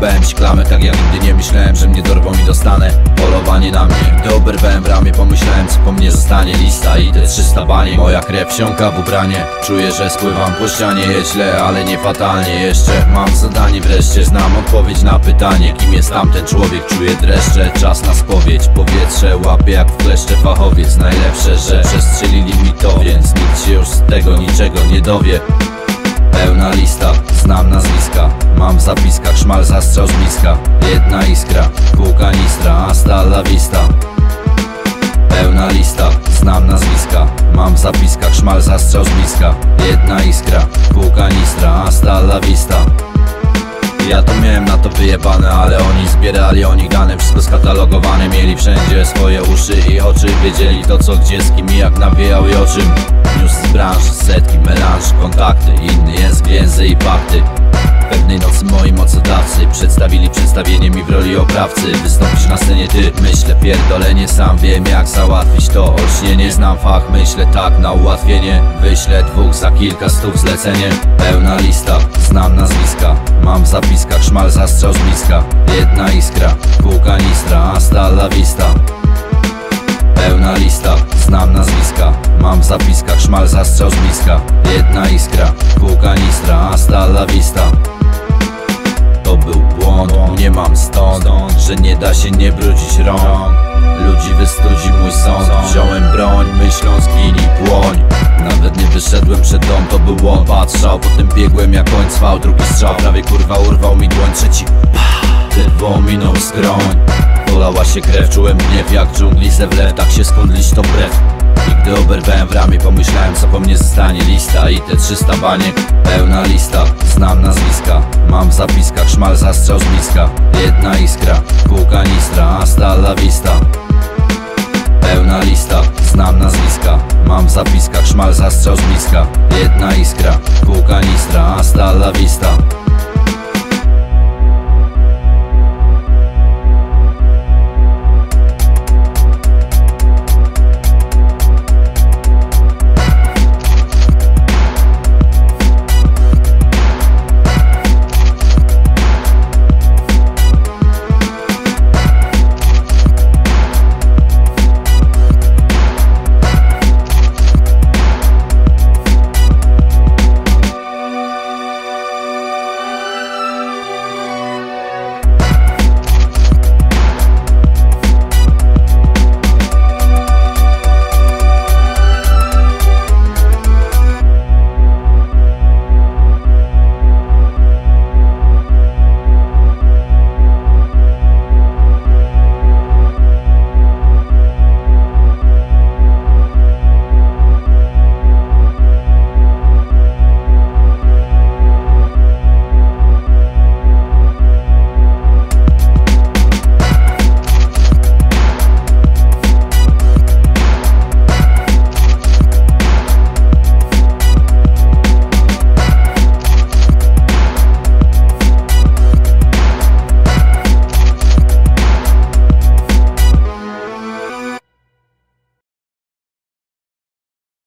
bramek Tak jak nigdy nie myślałem, że mnie dorwą i dostanę. Polowanie na mnie, gdy oberwałem ramię Pomyślałem co po mnie zostanie. Lista I te 300 banie, moja krew wsiąka w ubranie. Czuję, że spływam po ścianie źle, ale nie fatalnie. Jeszcze Mam zadanie wreszcie, znam odpowiedź na pytanie. Kim jest tamten człowiek, czuję dreszcze Czas na spowiedź, powietrze łapie jak w kleszcze fachowiec. Najlepsze, że przestrzelili mi to Więc nikt się już z tego niczego nie dowie. Pełna lista, znam nazwiska Mam w zapiskach szmal zastrzał z bliska. Jedna iskra, pół kanistra Hasta la vista. Pełna lista, znam nazwiska. Mam w zapiskach szmal zastrzał z bliska. Jedna iskra, pół kanistra Hasta la vista. Ja to miałem na to wyjebane, ale oni zbierali o nich dane Wszystko skatalogowane, mieli wszędzie swoje uszy i oczy. Wiedzieli to co, gdzie, z kim i jak nawijał i o czym. News z branży, setki, melanż, kontakty Inny jest więzy i pakty Pewnej nocy moi mocodawcy Przedstawili przedstawienie mi w roli oprawcy. Wystąpisz na scenie ty, myślę pierdolenie. Sam wiem jak załatwić to olśnienie. Znam fach, myślę tak na ułatwienie. Wyślę dwóch za kilka stów zlecenie. Pełna lista, znam nazwiska. Mam w zapiskach szmal zastrzał z bliska Zapiskach szmal zastrzał z bliska. Jedna iskra, pół kanistra Hasta la vista To był błąd, nie mam stąd Że nie da się nie brudzić rąk. Ludzi wystudzi mój sąd Wziąłem broń, myśląc gini płoń. Nawet nie wyszedłem przed dom, to był łopat Strzał, potem biegłem jak koń cwał Drugi strzał, prawie kurwa urwał mi dłoń Trzeci, ledwo minął skroń. Polała się krew, czułem gniew jak dżungli se wlew. Tak się skądlić to brew gdy oberwałem w ramię, pomyślałem co po mnie zostanie Lista i te 300 baniek, pełna lista. Znam nazwiska, mam w zapiskach szmal zastrzał z bliska. Jedna iskra, pół kanistra, hasta la vista. Pełna lista, znam nazwiska Mam w zapiskach szmal zastrzał z bliska. Jedna iskra, pół kanistra, hasta la vista